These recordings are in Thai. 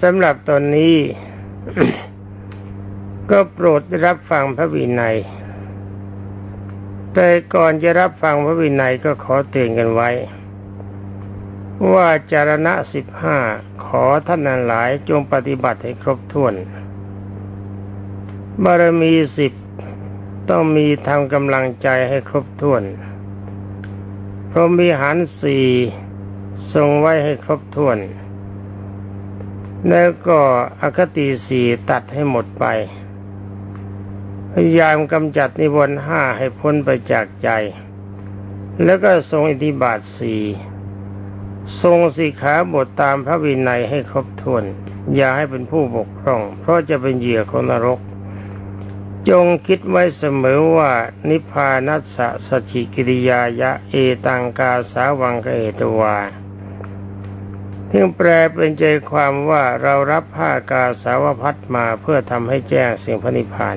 สำหรับตอนนี้ ก็โปรดรับฟังพระวินัย แต่ก่อนจะรับฟังพระวินัยก็ขอเตือนกันไว้ ว่าจารณะสิบห้าขอท่านนั้นหลายจงปฏิบัติให้ครบถ้วน บารมีสิบต้องมีทำกำลังใจให้ครบถ้วน พรหมีหารสี่ทรงไว้ให้ครบถ้วน แล้วก็อคติสี่ตัดให้หมดไป พยายามกำจัดนิวรณ์ห้าให้พ้นไปจากใจ แล้วก็ทรงอิทธิบาทสี่ทรงสิขาบทตามพระวินัยให้ครบถ้วน อย่าให้เป็นผู้บกพร่อง เพราะจะเป็นเหยื่อของนรก จงคิดไว้เสมอว่านิพพานัสสะสจิกิริยายะ เอตังกาสาวังกเอตวา ที่แปลเป็นใจความว่าเรารับผ้ากาสาวพัดมาเพื่อทำให้แจ้งสิ่งพระนิพพาน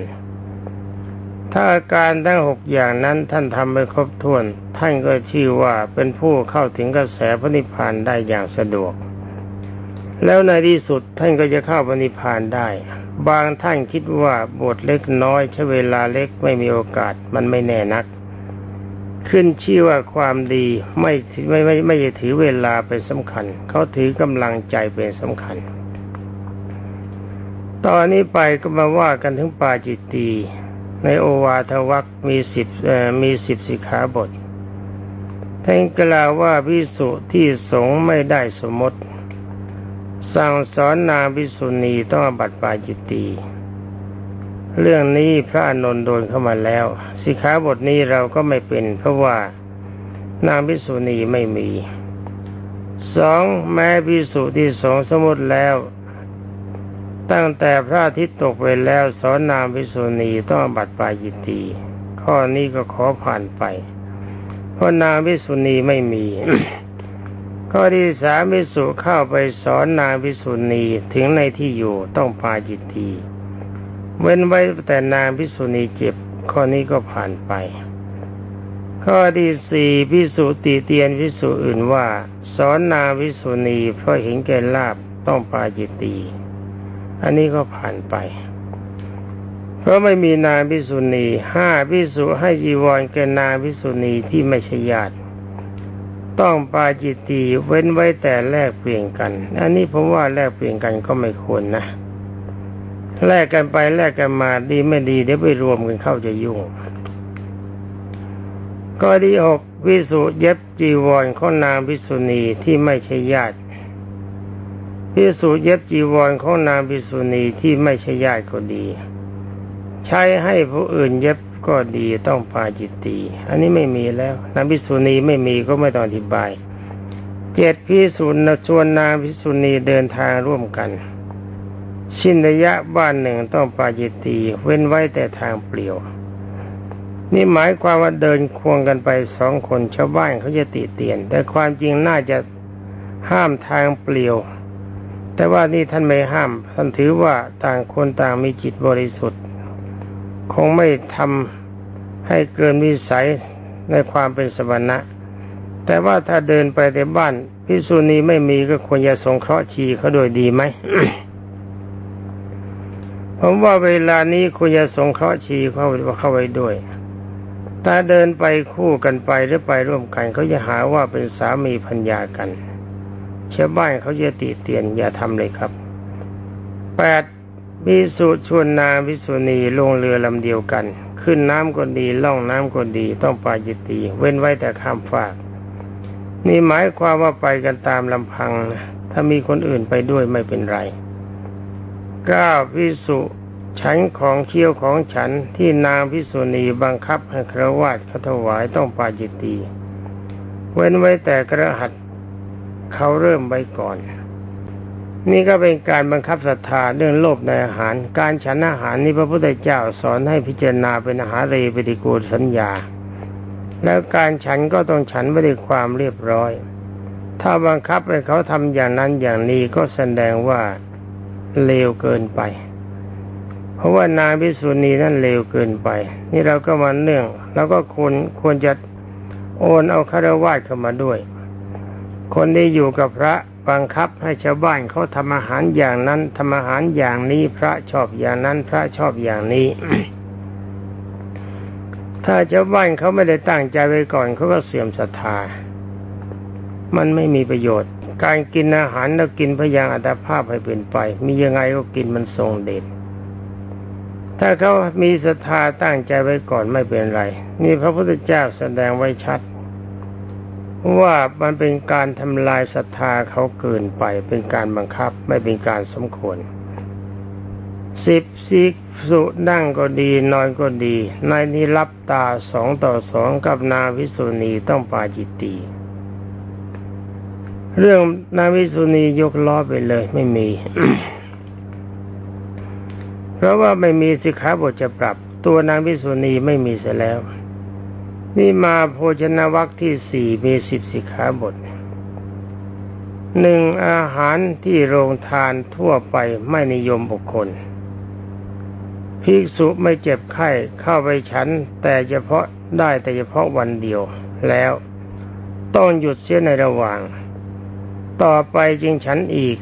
ถ้าอาการทั้งหกอย่างนั้นท่านทำไปครบถ้วน ท่านก็ชื่อว่าเป็นผู้เข้าถึงกระแสพระนิพพานได้อย่างสะดวก แล้วในที่สุดท่านก็จะเข้าพระนิพพานได้ บางท่านคิดว่าบทเล็กน้อยใช้เวลาเล็กไม่มีโอกาสมันไม่แน่นัก ขึ้นชื่อว่าความดีไม่ไม่ไม่ไม่จะถือเวลาเป็นสำคัญ เขาถือกำลังใจเป็นสำคัญ ตอนนี้ไปก็มาว่ากันถึงปาจิตตีในโอวาทวักมีสิบมีสิบสิกขาบทท่านกล่าวว่าพิสุที่สงไม่ได้สมมติ สั่งสอนนางพิสุณีต้องบัตรปาจิตตี เรื่องนี้พระอนนท์โดนเข้ามาแล้ว สิขาบทนี้เราก็ไม่เป็น เพราะว่านางพิสุณีไม่มีสองแม้พิสุที่สองสมุดแล้ว ตั้งแต่พระอาทิตย์ตกไปแล้วสอนนางพิสุณีต้องบัตรปายิตีข้อนี้ก็ขอผ่านไป เพราะนางพิสุณีไม่มีข้อที่สามพิสุเข้าไปสอนนางพิสุณีถึงในที่อยู่ต้องปาจิตี เว้นไว้แต่นางพิสุณีเจ็บ ข้อนี้ก็ผ่านไป ข้อที่สี่พิสุติเตียนพิสุอื่นว่า สอนนางพิสุณีเพราะเห็นแก่ลาบต้องปาจิตตี อันนี้ก็ผ่านไป เพราะไม่มีนางพิสุณีห้าพิสุให้จีวรแก่นางพิสุณีที่ไม่ใช่ญาติต้องปาจิตตีเว้นไว้แต่แลกเปลี่ยนกัน อันนี้ผมว่าแลกเปลี่ยนกันก็ไม่ควรนะ แลกกันไปแลกกันมาดีไม่ดีเดี๋ยวไปรวมกันเข้าจะยุ่งก็ดีหกวิสุเย็บจีวรของนางพิสุณีที่ไม่ใช่ญาติพิสุเย็บจีวรของนางพิสุณีที่ไม่ใช่ญาติก็ดี ใช้ให้ผู้อื่นเย็บก็ดีต้องปาจิตตีอันนี้ไม่มีแล้ว นางพิสุณีไม่มีก็ไม่ต้องอธิบายเจ็ดพิสุนชวนนางพิสุณีเดินทางร่วมกัน ชินระยะบ้านหนึ่งต้องปาจิตี เว้นไว้แต่ทางเปลี่ยว นี่หมายความว่าเดินควงกันไปสองคนชาวบ้านเขาจะติเตียน แต่ความจริงน่าจะห้ามทางเปลี่ยว แต่ว่านี่ท่านไม่ห้าม ท่านถือว่าต่างคนต่างมีจิตบริสุทธิ์ คงไม่ทำให้เกินวิสัยในความเป็นสมณะ แต่ว่าถ้าเดินไปในบ้านพิษุณีไม่มีก็ควรจะสงเคราะห์ชีเขาโดยดีไหม ผมว่าเวลานี้คุณจะสงเคราะห์ชีเข้าเข้าไว้ด้วย ถ้าเดินไปคู่กันไปหรือไปร่วมกันเขาจะหาว่าเป็นสามีพัญญากันชาวบ้านเขาจะติเตียนอย่าทำเลยครับแปดมีสูตรชวนนางพิสุณีลงเรือลำเดียวกัน ขึ้นน้ำก็ดีล่องน้ำก็ดีต้องปาจิตีเว้นไว้แต่ข้ามฝาก นี่หมายความว่าไปกันตามลำพังนะถ้ามีคนอื่นไปด้วยไม่เป็นไร ก้าพิสุฉันของเคี้ยวของฉันที่นางพิสุณีบังคับให้ครวาดเขาถวายต้องปาจิตตีเว้นไว้แต่กระหัตเขาเริ่มไว้ก่อน นี่ก็เป็นการบังคับศรัทธาเรื่องโลภในอาหาร การฉันอาหารนี่พระพุทธเจ้าสอนให้พิจารณาเป็นอาหารเรปฏิกูลสัญญา แล้วการฉันก็ต้องฉันไว้ด้วยความเรียบร้อย ถ้าบังคับให้เขาทำอย่างนั้นอย่างนี้ก็แสดงว่า เลวเกินไป เพราะว่านางพิสุณีนั่นเลวเกินไป นี่เราก็มาเนื่องแล้วก็ควรควรจะโอนเอาคารวะเข้ามาด้วย คนที่อยู่กับพระบังคับให้ชาวบ้านเขาทำอาหารอย่างนั้นทำอาหารอย่างนี้พระชอบอย่างนั้นพระชอบอย่างนี้ ถ้าชาวบ้านเขาไม่ได้ตั้งใจไว้ก่อนเขาก็เสื่อมศรัทธา มันไม่มีประโยชน์ การกินอาหารแล้วกินพยางอัตภาพให้เป็นไป มียังไงก็กินมันทรงเด็ดถ้าเขามีศรัทธาตั้งใจไว้ก่อนไม่เป็นไร นี่พระพุทธเจ้าแสดงไว้ชัด ว่ามันเป็นการทำลายศรัทธาเขาเกินไป เป็นการบังคับไม่เป็นการสมควรสิบสิกสุนั่งก็ดีนอนก็ดีนายนี้รับตาสองต่อสองกับนาวิสุณีต้องปาจิตตี เรื่องนางวิสุณียกล้อไปเลย ไม่มี เพราะว่าไม่มีสิกขาบทจะปรับ ตัวนางวิสุณีไม่มีเสียแล้ว นี่มาโภชนาวัคที่สี่มีสิบสิกขาบทหนึ่งอาหารที่โรงทานทั่วไปไม่นิยมบุคคลภิกษุไม่เจ็บไข้เข้าไปฉัน แต่เฉพาะได้แต่เฉพาะวันเดียวแล้วต้องหยุดเสียในระหว่าง ต่อไปจึงฉันอีก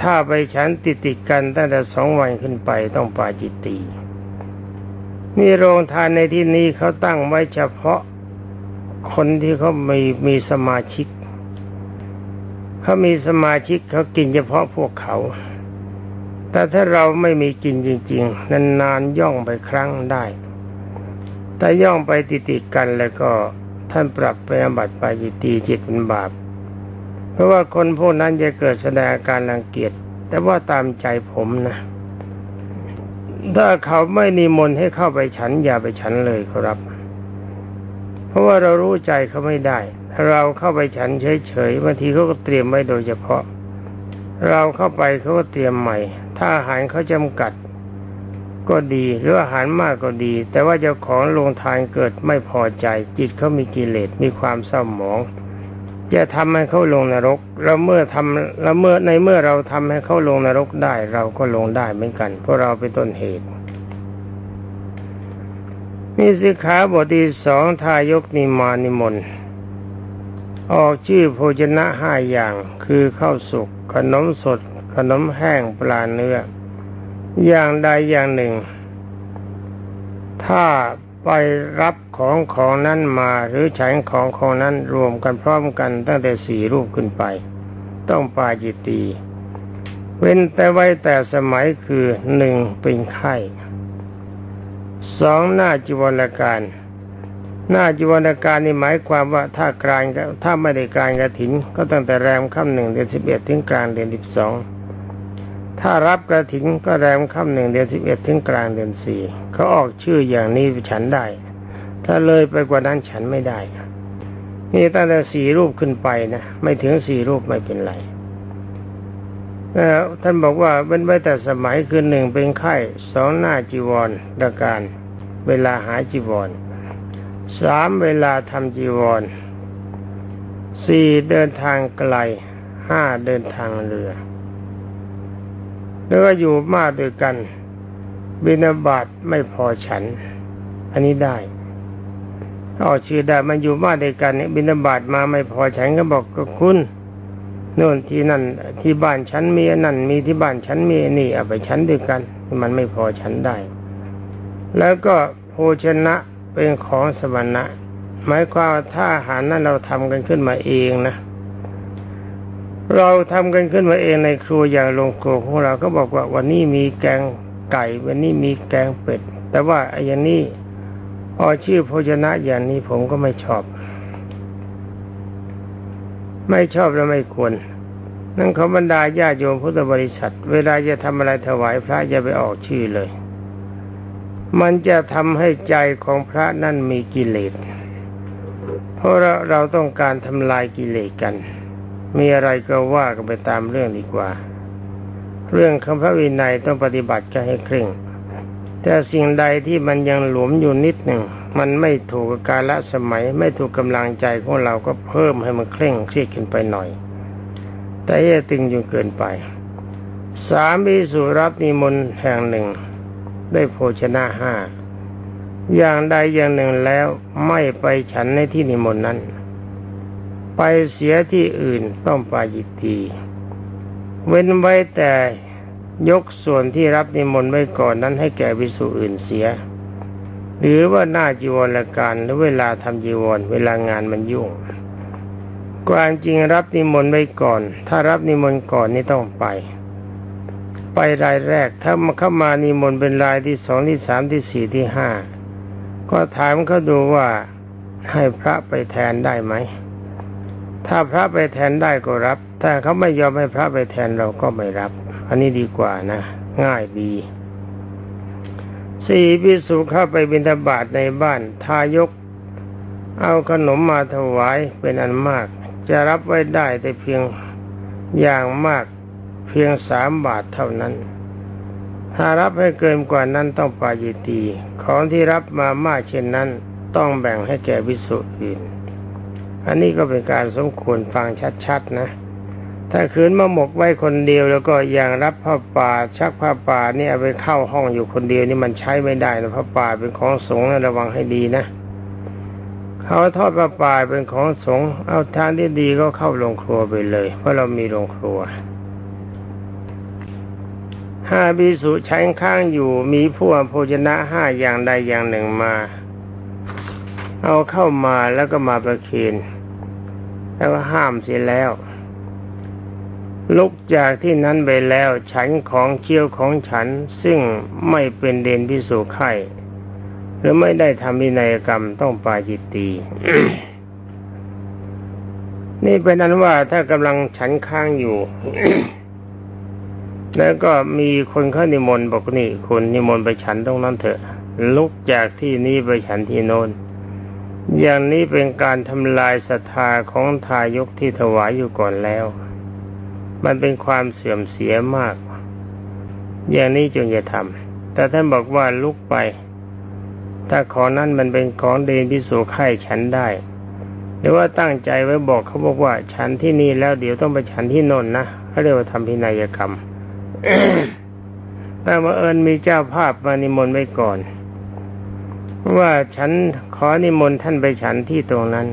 ถ้าไปฉันติดติดกันตั้งแต่สองวันขึ้นไปต้องปาจิตตีนี่โรงทานในที่นี้เขาตั้งไว้เฉพาะคนที่เขามีมีสมาชิก เขามีสมาชิกเขากินเฉพาะพวกเขา แต่ถ้าเราไม่มีกินจริง ๆ นานๆย่องไปครั้งได้ แต่ย่องไปติดๆกันแล้วก็ท่านปรับไปอบัติไปจิตีจิตเป็นบาป เพราะว่าคนพวกนั้นจะเกิดแสดงอาการรังเกียจแต่ว่าตามใจผมนะถ้าเขาไม่นิมนต์ให้เข้าไปฉัน อย่าไปฉันเลยครับ เพราะว่าเรารู้ใจเขาไม่ได้ถ้าเราเข้าไปฉันเฉยๆบางทีเขาก็เตรียมไว้โดยเฉพาะ เราเข้าไปเขาก็เตรียมใหม่ ถ้าอาหารเขาจำกัด ก็ดีหรืออาหารมากก็ดี แต่ว่าเจ้าของโรงทานเกิดไม่พอใจ จิตเขามีกิเลสมีความเศร้าหมอง จะทำให้เขาลงนรกเราเมื่อทำเราเมื่อในเมื่อเราทำให้เขาลงนรกได้ เราก็ลงได้เหมือนกัน เพราะเราเป็นต้นเหตุนี่สิขาบทที่สองทายกนิมานิมนต์ออกชื่อโภชนะห้าอย่าง คือข้าวสุกขนมสด ขนมแห้งปลาเนื้อ อย่างใดอย่างหนึ่ง ถ้า ไปรับของของนั้นมาหรือใช้ของของนั้นรวมกันพร้อมกันตั้งแต่สี่รูปขึ้นไป ต้องปาจิตตี เว้นแต่ไว้แต่สมัยคือหนึ่งเป็นไข้สองหน้าจีวรการหน้าจีวรการนี่หมายความว่าถ้ากลางถ้าไม่ได้กลางกระถิน ก็ตั้งแต่แรมค่ำหนึ่งเดือนสิบเอ็ดถึงกลางเดือนสิบสอง ถ้ารับกระถิ่นก็แรมค่ำหนึ่งเดือนสิบเอ็ดถึงกลางเดือนสี่เขาออกชื่ออย่างนี้ฉันได้ ถ้าเลยไปกว่านั้นฉันไม่ได้ นี่ตั้งแต่สี่รูปขึ้นไปนะไม่ถึงสี่รูปไม่เป็นไรท่านบอกว่าเป็นไว้แต่สมัยคือหนึ่งเป็นไข้สองหน้าจีวรดาการ เวลาหาจีวรสามเวลาทำจีวรสี่เดินทางไกลห้าเดินทางเรือ แล้วก็อยู่มากด้วยกัน บินาบาตไม่พอฉัน อันนี้ได้เอาชื่อได้มันอยู่มากด้วยกันเนี่ยบินาบาตมาไม่พอฉันก็บอกก็คุณโน่นที่นั่นที่บ้านฉันมีนั่นมีที่บ้านฉันมีนี่เอาไปฉันด้วยกัน มันไม่พอฉันได้ แล้วก็โภชนะเป็นของสมณะหมายความถ้าอาหารนั้นเราทำกันขึ้นมาเองนะ เราทำกันขึ้นมาเองในครัวอย่างโรงครัวของเราก็บอกว่าวันนี้มีแกงไก่ วันนี้มีแกงเป็ด แต่ว่าไอ้อย่างนี้พอชื่อโภชนะอย่างนี้ผมก็ไม่ชอบ ไม่ชอบและไม่ควร นั่นเขาบรรดาญาโยมพุทธบริษัท เวลาจะทำอะไรถวายพระจะไปออกชื่อเลย มันจะทำให้ใจของพระนั่นมีกิเลสเพราะเราเราต้องการทำลายกิเลสกัน มีอะไรก็ว่ากันไปตามเรื่องดีกว่า เรื่องคำพระวินัยต้องปฏิบัติกันให้เคร่ง แต่สิ่งใดที่มันยังหลวมอยู่นิดหนึ่ง มันไม่ถูกกาลสมัย ไม่ถูกกำลังใจของเราก็เพิ่มให้มันเคร่งเครียดขึ้นไปหน่อย แต่อย่าตึงจนเกินไป สามวิสุรับนิมนต์แห่งหนึ่ง ได้โภชนะห้าอย่างใดอย่างหนึ่งแล้วไม่ไปฉันในที่นิมนต์นั้น ไปเสียที่อื่นต้องไปายิตีเว้นไว้แต่ยกส่วนที่รับนิมนต์ไว้ก่อนนั้นให้แก่วิสุอื่นเสีย หรือว่าหน้าจีวรละการหรือเวลาทำจีวรเวลางานมันยุ่งความจริงรับนิมนต์ไว้ก่อน ถ้ารับนิมนต์ก่อนนี่ต้องไป ไปรายแรก ถ้ามาเข้ามานิมนต์เป็นรายที่สองที่สามที่สี่ที่ห้าก็ถามเขาดูว่าให้พระไปแทนได้ไหม ถ้าพระไปแทนได้ก็รับ ถ้าเขาไม่ยอมให้พระไปแทนเราก็ไม่รับ อันนี้ดีกว่านะ ง่ายดีสี่พิสุเข้าไปบิณฑบาตในบ้าน ทายก เอาขนมมาถวายเป็นอันมาก จะรับไว้ได้แต่เพียงอย่างมากเพียงสามบาทเท่านั้น ถ้ารับให้เกินกว่านั้นต้องปายิตี ของที่รับมามากเช่นนั้น ต้องแบ่งให้แก่วิสุอื่น อันนี้ก็เป็นการสมควรฟังชัดๆนะ ถ้าคืนมาหมกไว้คนเดียวแล้วก็อย่างรับผ้าป่าชักผ้าป่านี่เอาไปเข้าห้องอยู่คนเดียวนี่มันใช้ไม่ได้นะผ้าป่าเป็นของสงฆ์นะระวังให้ดีนะเขาทอดผ้าป่าเป็นของสงฆ์เอาทางที่ดีก็เข้าโรงครัวไปเลย เพราะเรามีโรงครัวห้าบิสุใช้ข้างอยู่มีผู้อภชนะห้าอย่างใดอย่างหนึ่งมา เอาเข้ามาแล้วก็มาประเคน แล้วห้ามเสียแล้ว ลุกจากที่นั้นไปแล้ว ฉันของเคี้ยวของฉันซึ่งไม่เป็นเดนพิสูไข่หรือไม่ได้ทำวินัยกรรมต้องปาจิตตีนี่เป็นนั้นว่าถ้ากำลังฉันค้างอยู่ แล้วก็มีคนเข้านิมนต์บอกนี่คนนิมนต์ไปฉันตรงนั้นเถอะ ลุกจากที่นี้ไปฉันที่โน้น อย่างนี้เป็นการทำลายศรัทธาของทายกที่ถวายอยู่ก่อนแล้ว มันเป็นความเสื่อมเสียมาก อย่างนี้จงอย่าทำแต่ท่านบอกว่าลุกไป ถ้าของนั้นมันเป็นของเดนพิสูไข่ฉันได้หรือว่าตั้งใจไว้บอกเขาบอกว่า ฉันที่นี่แล้วเดี๋ยวต้องไปฉันที่นนนะเขาเรียกว่าทำพินัยกรรมแต่มาเอิญมีเจ้าภาพมานิมนต์ไว้ก่อน ว่าฉันขอนิมนต์ท่านไปฉันที่ตรงนั้น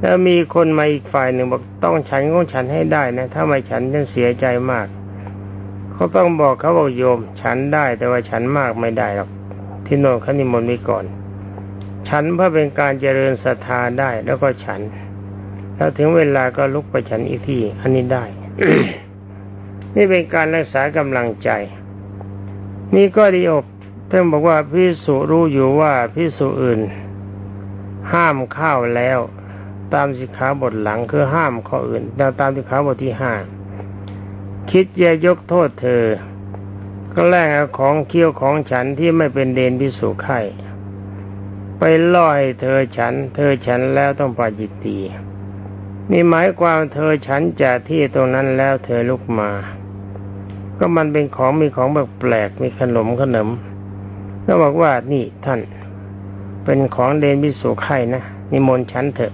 แล้วมีคนมาอีกฝ่ายหนึ่งบอกต้องฉันของฉันให้ได้นะ ถ้าไม่ฉันฉันเสียใจมาก เขาต้องบอกเขาบอกโยม ฉันได้แต่ว่าฉันมากไม่ได้หรอกที่โน่นเขานิมนต์ไว้ก่อน ฉันเพื่อเป็นการเจริญศรัทธาได้แล้วก็ฉัน แล้วถึงเวลาก็ลุกไปฉันอีกที่อันนี้ได้ นี่เป็นการรักษากำลังใจ นี่ก็ดีอก ท่านบอกว่าพิสุรู้อยู่ว่าพิสุอื่น ห้ามข้าวแล้ว ตามสิกขาบทหลังคือห้ามข้ออื่นแล้วตามสิกขาบทที่ห้าคิดจะยกโทษเธอ ก็แลกของเคี้ยวของฉันที่ไม่เป็นเดนพิสุไข่ไปล่อให้เธอฉัน เธอฉันแล้วต้องปาจิตตีนี่หมายความเธอฉันจากที่ตรงนั้นแล้วเธอลุกมา ก็มันเป็นของมีของแบบแปลกมีขนมขนม ก็บอกว่านี่ท่าน เป็นของเดนวิสุไข่นะนิมนต์ฉันเถอะ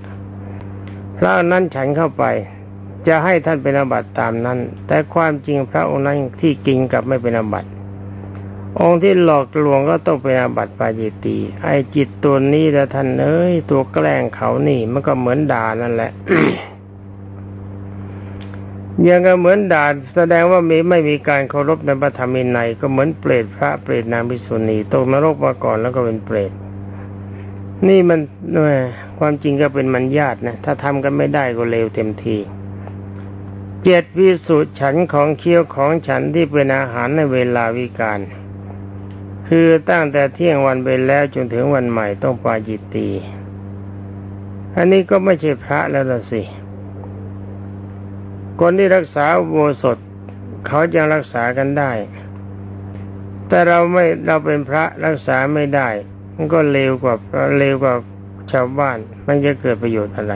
พระนั้นฉันเข้าไป จะให้ท่านเป็นอาบัติตามนั้น แต่ความจริงพระองค์นั้นที่กินกับไม่เป็นอาบัติองค์ที่หลอกลวงก็ต้องเป็นอาบัติปาจิตี ไอจิตตัวนี้แล้วท่านเอ้ยตัวแกล้งเขานี่มันก็เหมือนด่านั่นแหละ ยังก็เหมือนด่าแสดงว่ามีไม่มีการเคารพในพระธรรมในก็เหมือนเปรตพระเปรตนางพิสุณีตกนรกมาก่อนแล้วก็เป็นเปรตนี่มันความจริงก็เป็นมันญาตินะถ้าทำกันไม่ได้ก็เลวเต็มทีเจ็ดวิสุทธิฉันของเคี้ยวของฉันที่เป็นอาหารในเวลาวิการ คือตั้งแต่เที่ยงวันไปแล้วจนถึงวันใหม่ต้องปาจิตตี อันนี้ก็ไม่ใช่พระแล้วละสิ คนที่รักษาโบสถเขายังรักษากันได้ แต่เราไม่เราเป็นพระรักษาไม่ได้ มันก็เลวกว่าเลวกว่าชาวบ้าน มันจะเกิดประโยชน์อะไร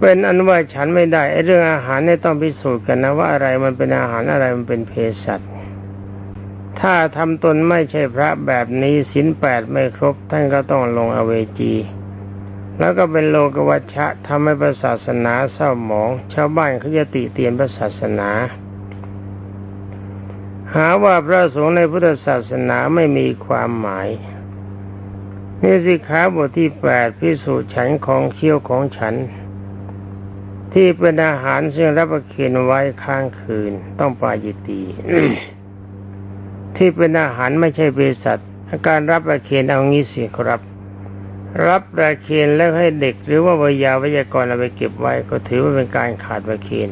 เป็นอนุว่าฉันไม่ได้ไอ้เรื่องอาหารเนี่ยต้องพิสูจน์กันนะว่าอะไรมันเป็นอาหารอะไรมันเป็นเภสัชถ้าทำตนไม่ใช่พระแบบนี้สินแปดไม่ครบท่านก็ต้องลงอเวจี แล้วก็เป็นโลกวัชชะทำให้พระศาสนาเศร้าหมอง ชาวบ้านเขาจะติเตียนพระศาสนา หาว่าพระสงฆ์ในพุทธศาสนาไม่มีความหมายนี่สิขาบทที่แปดพิสูจน์ฉันของเคี้ยวของฉัน ที่เป็นอาหารซึ่งรับประเคนไว้ค้างคืนต้องปายิตีที่เป็นอาหารไม่ใช่เบสัตการรับประเคนเอางี้สิครับ รับประเคนแล้วให้เด็กหรือว่าวิยาวิยากรเอาไปเก็บไว้ก็ถือว่าเป็นการขาดประเคน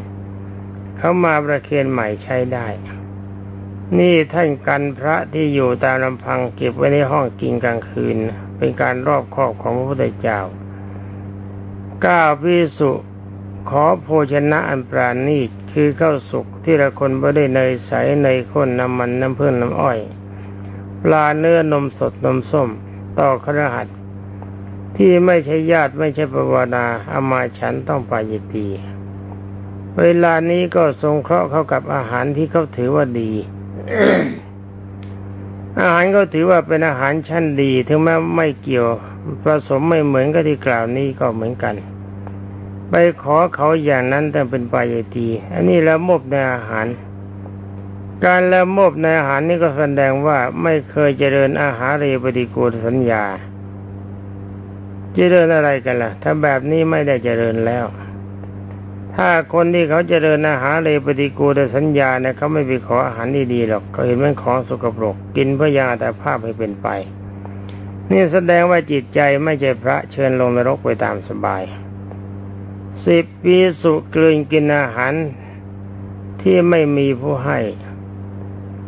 เขามาประเคนใหม่ใช้ได้ นี่ท่านกันพระที่อยู่ตามลำพังเก็บไว้ในห้องกินกลางคืน เป็นการรอบครอบของพระพุทธเจ้าก้าพิสุขอโภชนะอันปราณีตคือข้าวสุกที่ละคนไม่ได้เนยใสเนยข้นน้ำมันน้ำเพึ่งน้ำอ้อย ปลาเนื้อนมสดนมส้ม ต่อครหัส ที่ไม่ใช่ญาติไม่ใช่ปวานาอามาฉันต้องปายตี เวลานี้ก็ทรงเคราะห์เข้ากับอาหารที่เขาถือว่าดีอาหารก็ถือว่าเป็นอาหารชั้นดี ถึงแม้ไม่เกี่ยวผสมไม่เหมือนกับที่กล่าวนี้ก็เหมือนกัน ไปขอเขาอย่างนั้นแต่เป็นปายตี อันนี้ละโมบในอาหาร การละโมบในอาหารนี่ก็แสดงว่าไม่เคยเจริญอาหารเรปฏิกูลสัญญา เจริญอะไรกันล่ะ ถ้าแบบนี้ไม่ได้เจริญแล้ว ถ้าคนที่เขาเจริญอาหารเรปฏิกูลสัญญาเนี่ยเขาไม่ไปขออาหารดีๆหรอกเขาเห็นมันของสกปรก กินเพื่อยาแต่ภาพให้เป็นไป นี่แสดงว่าจิตใจไม่ใช่พระเชิญลงนรกไปตามสบายสิบปีสุกลืนกินอาหารที่ไม่มีผู้ให้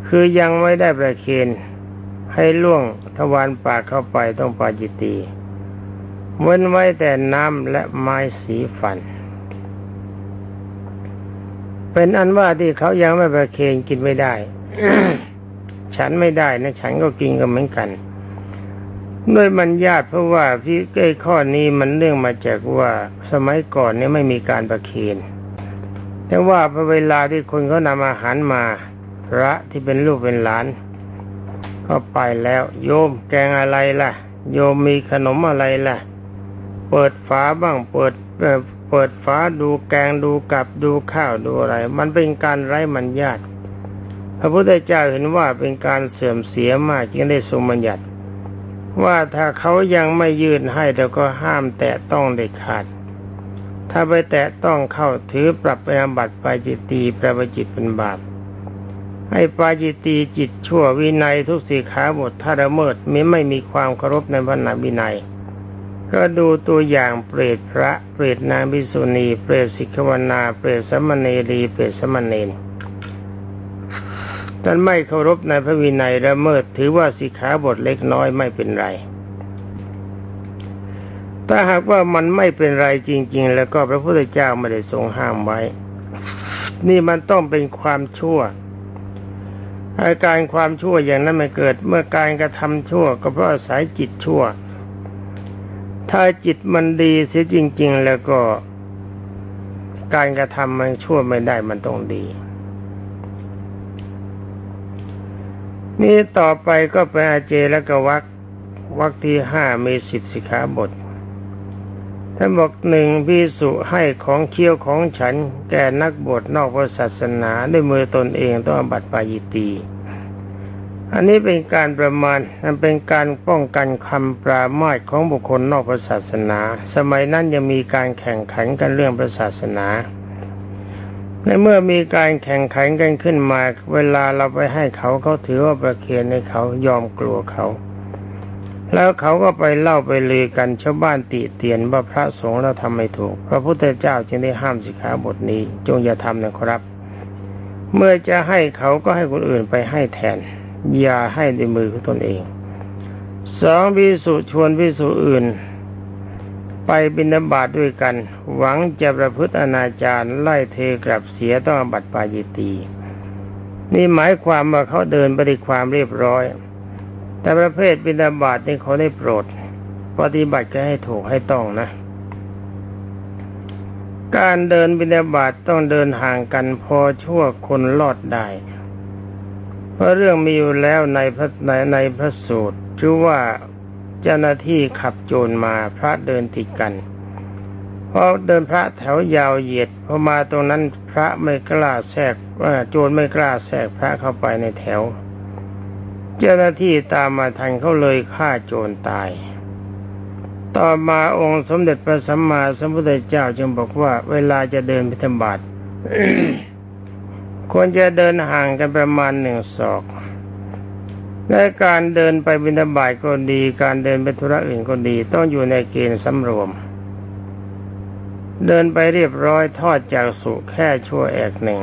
คือยังไม่ได้ประเคนให้ล่วงทวารปากเข้าไปต้องปาจิตี เว้นไว้แต่น้ำและไม้สีฟัน เป็นอันว่าที่เขายังไม่ประเคนกินไม่ได้ ฉันไม่ได้นะฉันก็กินกันเหมือนกันด้วยมันญาติเพราะว่าพี่เก้ข้อนี้มันเนื่องมาจากว่าสมัยก่อนเนี่ยไม่มีการประเคนแต่ว่าพอเวลาที่คนเขานำอาหารมา พระที่เป็นลูกเป็นหลาน ก็ไปแล้ว โยมแกงอะไรล่ะ โยมมีขนมอะไรล่ะ เปิดฝาบ้างเปิดเปิดฝาดูแกงดูกับดูข้าวดูอะไร มันเป็นการไร้มันญาตพระพุทธเจ้าเห็นว่าเป็นการเสื่อมเสียมากจึงได้ทรงบัญญัติ ว่าถ้าเขายังไม่ยื่นให้เราก็ห้ามแตะต้องเด็ดขาด ถ้าไปแตะต้องเข้าถือปรับไปอบัติปาจิตตีปลว่าจิตเป็นบาปให้ปาจิตตีจิตชั่ววินัยทุกสีขาบทถ้าละเมิดไม่ไม่มีความเคารพในพระนาวินัย ก็ดูตัวอย่างเปรตพระ เปรตนางบิสุณีเปรตสิกวนาเปรตสมณีรีเปรตสมณีนท่านไม่เคารพในพระวินัยละเมิดถือว่าสิกขาบทเล็กน้อยไม่เป็นไร ถ้าหากว่ามันไม่เป็นไรจริง ๆ แล้วก็พระพุทธเจ้าไม่ได้ทรงห้ามไว้ นี่มันต้องเป็นความชั่วอาการความชั่วอย่างนั้นมันเกิดเมื่อการกระทำชั่ว ก็เพราะอาศัยจิตชั่ว ถ้าจิตมันดีเสียจริง ๆ แล้วก็ การกระทำมันชั่วไม่ได้มันต้องดี นี่ต่อไปก็เป็นอาเจและกวักวักที่ห้ามีสิบสิขาบทท่านบอกหนึ่งพิสุให้ของเคี้ยวของฉัน แก่นักบวชนอกพระศาสนาด้วยมือตนเองต้องบัตรปายิตี อันนี้เป็นการประมาณมันเป็นการป้องกันคำปรามาสของบุคคลนอกพระศาสนา สมัยนั้นยังมีการแข่งขันกันเรื่องพระศาสนาในเมื่อมีการแข่งขันกันขึ้นมา เวลาเราไปให้เขาเขาถือว่าประเคนในเขายอมกลัวเขา แล้วเขาก็ไปเล่าไปลือกันชาวบ้านติเตียนว่าพระสงฆ์เราทำไม่ถูก พระพุทธเจ้าจึงได้ห้ามสิกขาบทนี้ จงอย่าทำนะครับ เมื่อจะให้เขาก็ให้คนอื่นไปให้แทน อย่าให้ด้วยมือของตนเองสองพิสุชวนพิสุอื่น ไปบินาบาตด้วยกัน หวังจะประพฤติอนาจารไล่เทกลับเสียต้องบัตรปายิตี นี่หมายความว่าเขาเดินไปด้วยความเรียบร้อย แต่ประเภทบินาบาตนี่เขาได้โปรด ปฏิบัติก็ให้ถูกให้ต้องนะ การเดินบินาบาตต้องเดินห่างกันพอชั่วคนรอดได้ พราะเรื่องมีอยู่แล้วในพระในในพระสูตรชื่อว่าเจ้าหน้าที่ขับโจรมาพระเดินติดกันพอเดินพระแถวยาวเหยียดพอมาตรงนั้นพระไม่กล้าแทรกว่าโจรไม่กล้าแทรกพระเข้าไปในแถว เจ้าหน้าที่ตามมาทันเขาเลยฆ่าโจรตาย ต่อมาองค์สมเด็จพระสัมมาสัมพุทธเจ้าจึงบอกว่า เวลาจะเดินพิธบาต ควรจะเดินห่างกันประมาณหนึ่งศอกและการเดินไปบิณฑบาตก็ดี การเดินไปธุระอื่นก็ดี ต้องอยู่ในเกณฑ์สำรวม เดินไปเรียบร้อยทอดจากสุแค่ชั่วแอกหนึ่ง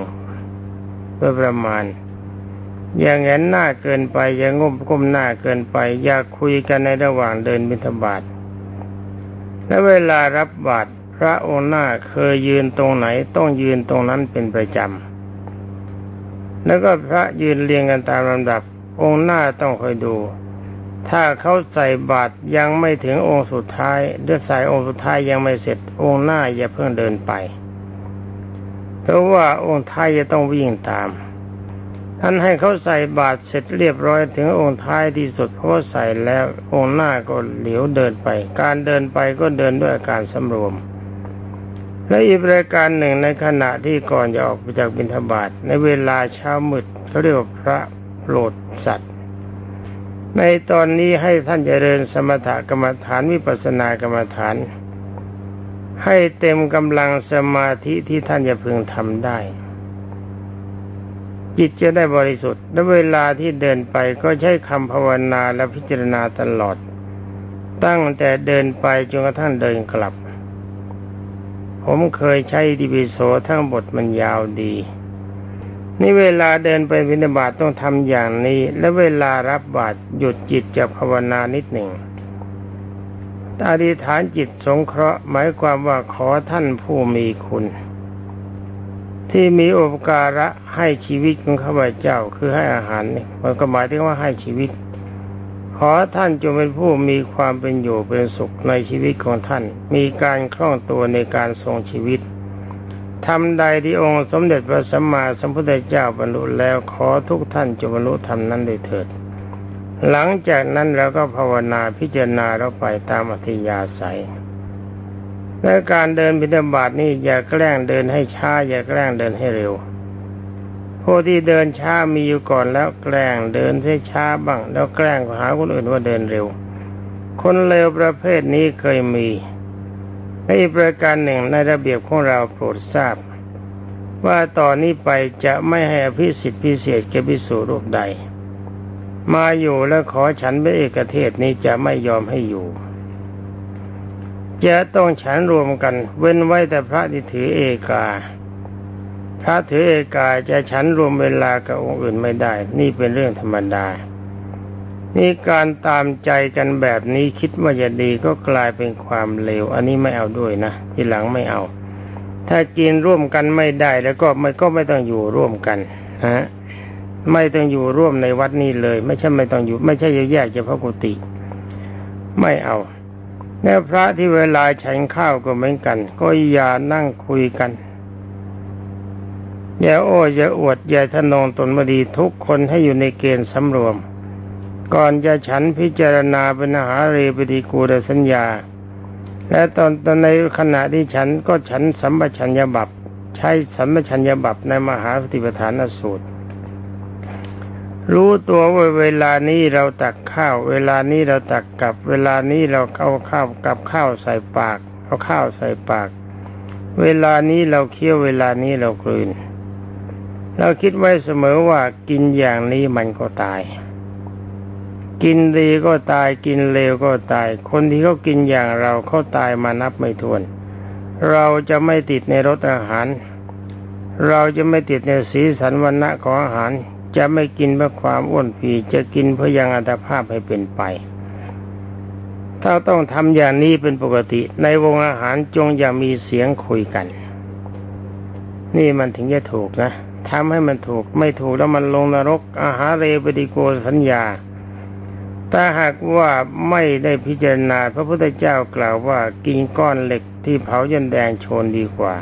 เพื่อประมาณ อย่างแงนหน้าเกินไป อย่างงมก้มหน้าเกินไป อย่าคุยกันในระหว่างเดินบิณฑบาตและเวลารับบาตรพระองค์หน้าเคยยืนตรงไหน ต้องยืนตรงนั้นเป็นประจำ แล้วก็พระยืนเรียงกันตามลำดับ องค์หน้าต้องคอยดู ถ้าเขาใส่บาตรยังไม่ถึงองค์สุดท้ายเลือดใส่องค์สุดท้ายยังไม่เสร็จ องค์หน้าอย่าเพิ่งเดินไป เพราะว่าองค์ท้ายจะต้องวิ่งตาม ท่านให้เขาใส่บาตรเสร็จเรียบร้อยถึงองค์ท้ายที่สุดเพราะใส่แล้วองค์หน้าก็เหลียวเดินไป การเดินไปก็เดินด้วยอาการสำรวม และอีกรายการหนึ่งในขณะที่ก่อนจะออกไปจากบิณฑบาตในเวลาเช้ามืดเขาเรียกว่าพระโปรดสัตว์ ในตอนนี้ให้ท่านเจริญสมถกรรมฐานวิปัสสนากรรมฐาน ให้เต็มกำลังสมาธิที่ท่านจะพึงทำได้ จิตจะได้บริสุทธิ์และเวลาที่เดินไปก็ใช้คำภาวนาและพิจารณาตลอด ตั้งแต่เดินไปจนกระทั่งเดินกลับ ผมเคยใช้ดิบิโสทั้งบทมันยาวดี นี่เวลาเดินไปวินาบาตต้องทำอย่างนี้ และเวลารับบาตรหยุดจิตจะภาวนานิดหนึ่งอธิษฐานจิตสงเคราะห์หมายความว่าขอท่านผู้มีคุณ ที่มีอุปการะให้ชีวิตของข้าพเจ้าคือให้อาหารนี่มันก็หมายถึงว่าให้ชีวิต ขอท่านจงเป็นผู้มีความเป็นอยู่เป็นสุขในชีวิตของท่าน มีการคล่องตัวในการทรงชีวิตทำใดที่องค์สมเด็จพระสัมมาสัมพุทธเจ้าบรรลุแล้วขอทุกท่านจงบรรลุธรรมนั้นโดยเถิด หลังจากนั้นเราก็ภาวนาพิจารณาเราไปตามอธิยาศัยและการเดินบิณฑบาตนี่อย่าแกล้งเดินให้ช้าอย่าแกล้งเดินให้เร็ว ผู้ที่เดินช้ามีอยู่ก่อนแล้วแกล้งเดินให้ช้าบ้าง แล้วแกล้งหาคนอื่นว่าเดินเร็ว คนเร็วประเภทนี้เคยมีในประการหนึ่งในระเบียบของเราโปรดทราบ ว่าตอนนี้ไปจะไม่ให้อภิสิทธิพิเศษแก่พิสูรูปใด มาอยู่แล้วขอฉันไปเอกเทศนี้จะไม่ยอมให้อยู่ จะต้องฉันรวมกันเว้นไว้แต่พระที่ถือเอกา พระถือเอกาจะฉันรวมเวลากับองค์อื่นไม่ได้ นี่เป็นเรื่องธรรมดา นี่การตามใจกันแบบนี้คิดว่าจะดีก็กลายเป็นความเลว อันนี้ไม่เอาด้วยนะ ทีหลังไม่เอา ถ้ากินร่วมกันไม่ได้แล้วก็ไม่ก็ไม่ต้องอยู่ร่วมกันฮะไม่ต้องอยู่ร่วมในวัดนี้เลย ไม่ใช่ไม่ต้องอยู่ ไม่ใช่แยกเฉพาะกุฏิไม่เอาแล้วพระที่เวลาฉันข้าวก็เหมือนกัน ก็อย่านั่งคุยกัน อย่าโอ้อย่าอวดอย่าทะนงตนมาดีทุกคนให้อยู่ในเกณฑ์สำรวม ก่อนจะฉันพิจารณาเป็นอาหารเรปฏิกูลสัญญา และตอนตอนในขณะที่ฉันก็ฉันสัมปชัญญบับใช้สัมปชัญญบับในมหาปฏิปทานสูตร รู้ตัวว่าเวลานี้เราตักข้าว เวลานี้เราตักกับ เวลานี้เราเอาข้าวกับข้าวใส่ปาก เอาข้าวใส่ปาก เวลานี้เราเคี้ยวเวลานี้เรากลืน เราคิดไว้เสมอว่ากินอย่างนี้มันก็ตาย กินดีก็ตายกินเลวก็ตาย คนที่เขากินอย่างเราเขาตายมานับไม่ถ้วน เราจะไม่ติดในรสอาหาร เราจะไม่ติดในสีสันวันณะของอาหาร จะไม่กินเพื่อความอ้วนผีจะกินเพื่อยังอัตภาพให้เป็นไปถ้าต้องทำอย่างนี้เป็นปกติ ในวงอาหารจงอย่ามีเสียงคุยกัน นี่มันถึงจะถูกนะ ทำให้มันถูก ไม่ถูกแล้วมันลงนรก อาหารเรปฏิโกสัญญาถ้าหากว่าไม่ได้พิจารณา พระพุทธเจ้ากล่าวว่ากินก้อนเหล็กที่เผาจนแดงโชนดีกว่า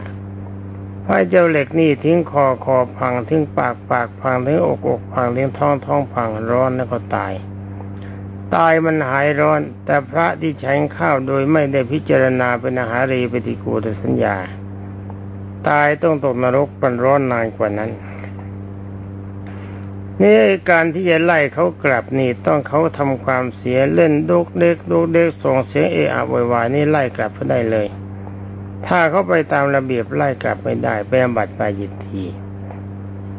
พระเจ้าเหล็กนี่ทิ้งคอคอพังทิ้งปากปากพังทิ้งอกอกพังทิ้งท้องท้องพังร้อนแล้วก็ตาย ตายมันหายร้อน แต่พระที่ใช้ข้าวโดยไม่ได้พิจารณาเป็นอาหารีปฏิกูลสัญญา ตายต้องตกนรกเป็นร้อนนานกว่านั้น นี่การที่จะไล่เขากลับนี่ต้องเขาทำความเสียเล่นดุกเด็กดุกเด็กส่งเสียงเอะอะวยวายนี่ไล่กลับเขาได้เลย ถ้าเขาไปตามระเบียบไล่กลับไม่ได้ไปอบัติปายิที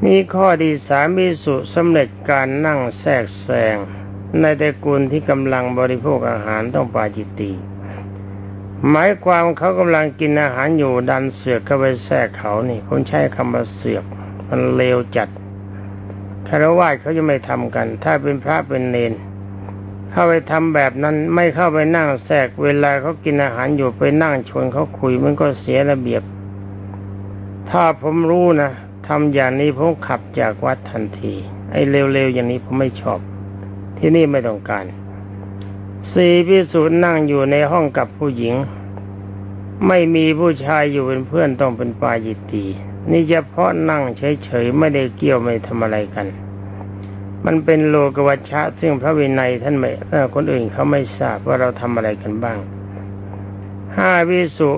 มีข้อดีสามีสุสำเร็จการนั่งแทรกแซงในตระกูลที่กำลังบริโภคอาหารต้องปาจิตตี หมายความเขากำลังกินอาหารอยู่ดันเสือกเข้าไปแทรกเขานี่ผมใช้คำว่าเสือก มันเลวจัดคารวะเขาจะไม่ทำกัน ถ้าเป็นพระเป็นเนนเข้าไปทำแบบนั้นไม่เข้าไปนั่งแทรกเวลาเขากินอาหารอยู่ไปนั่งชวนเขาคุยมันก็เสียระเบียบ ถ้าผมรู้นะทำอย่างนี้ผมขับจากวัดทันที ไอ้เร็วๆอย่างนี้ผมไม่ชอบ ที่นี่ไม่ต้องการ สี่พิสูจน์นั่งอยู่ในห้องกับผู้หญิง ไม่มีผู้ชายอยู่เป็นเพื่อนต้องเป็นปายิตี นี่เฉพาะนั่งเฉยๆไม่ได้เกี่ยวไม่ทำอะไรกัน มันเป็นโลกวัชชะ ซึ่งพระวินัยท่านไม่คนอื่นเขาไม่ทราบว่าเราทำอะไรกันบ้างห้าวิสุ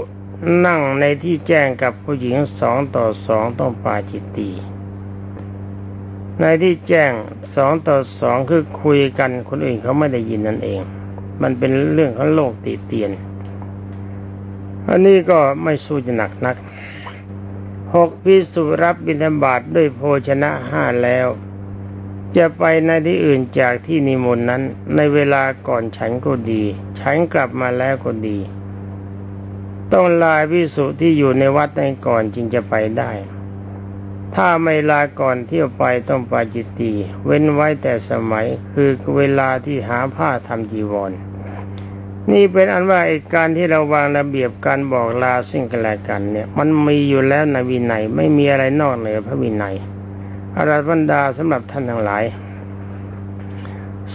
นั่งในที่แจ้งกับผู้หญิงสองต่อสองต้องปาจิตตีในที่แจ้งสองต่อสองคือคุยกันคนอื่นเขาไม่ได้ยินนั่นเอง มันเป็นเรื่องของโลกติเตียน อันนี้ก็ไม่สู้จะหนักนักหกพิสุรับบิณฑบาตด้วยโภชนะห้าแล้ว จะไปในที่อื่นจากที่นิมนต์นั้น ในเวลาก่อนฉันก็ดี ฉันกลับมาแล้วก็ดี ต้องลาพิสุที่อยู่ในวัดในก่อนจึงจะไปได้ ถ้าไม่ลาก่อนเที่ยวไปต้องปาจิตตีเว้นไว้แต่สมัยคือเวลาที่หาผ้าทำจีวร นี่เป็นอันว่าไอ้การที่เราวางระเบียบการบอกลาสิ่งกันและกันเนี่ย มันมีอยู่แล้วในวินัยไม่มีอะไรนอกเหนือพระวินัยอาราบรรดาสำหรับท่านทั้งหลาย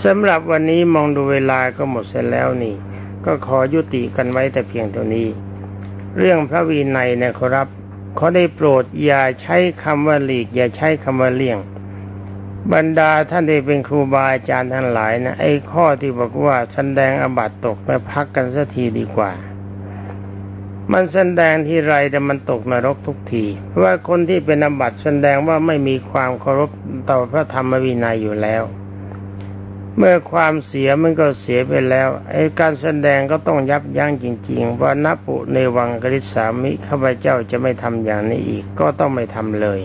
สำหรับวันนี้มองดูเวลาก็หมดเสร็จแล้วนี่ ก็ขอยุติกันไว้แต่เพียงเท่านี้ เรื่องพระวินัยเนี่ยครับเขาได้โปรดอย่าใช้คำว่าหลีก อย่าใช้คำว่าเลี่ยง บรรดาท่านที่เป็นครูบาอาจารย์ทั้งหลายนะไอ้ข้อที่บอกว่าแสดงอบัตตกไปพักกันสักทีดีกว่า มันแสดงที่ไรแต่มันตกนรกทุกที เพราะว่าคนที่เป็นอบัตแสดงว่าไม่มีความเคารพต่อพระธรรมวินัยอยู่แล้ว เมื่อความเสียมันก็เสียไปแล้วไอ้การแสดงก็ต้องยับยั้งจริงๆว่านับปุในวังกฤษสามิข้าพเจ้าจะไม่ทำอย่างนี้อีก ก็ต้องไม่ทำเลย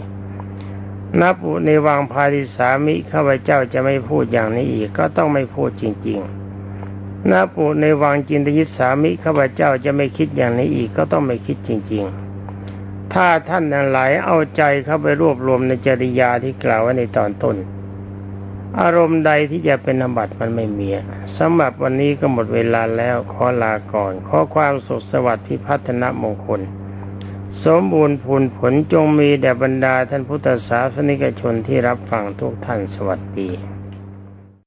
นับในวังพาริสามิข้าพเจ้าจะไม่พูดอย่างนี้อีกก็ต้องไม่พูดจริง ๆนับในวังจินตยิสามิข้าพเจ้าจะไม่คิดอย่างนี้อีกก็ต้องไม่คิดจริง ๆ ถ้าท่านนั้นหลายเอาใจเข้าไปรวบรวมในจริยาที่กล่าวไว้ในตอนต้น อารมณ์ใดที่จะเป็นอบัติมันไม่มีสำหรับวันนี้ก็หมดเวลาแล้วขอลาก่อน ขอความสุขสวัสดิ์พิพัฒนมงคล สมบูรณ์ผลผลจงมีแด่บรรดาท่านพุทธศาสนิกชนที่รับฟังทุกท่านสวัสดี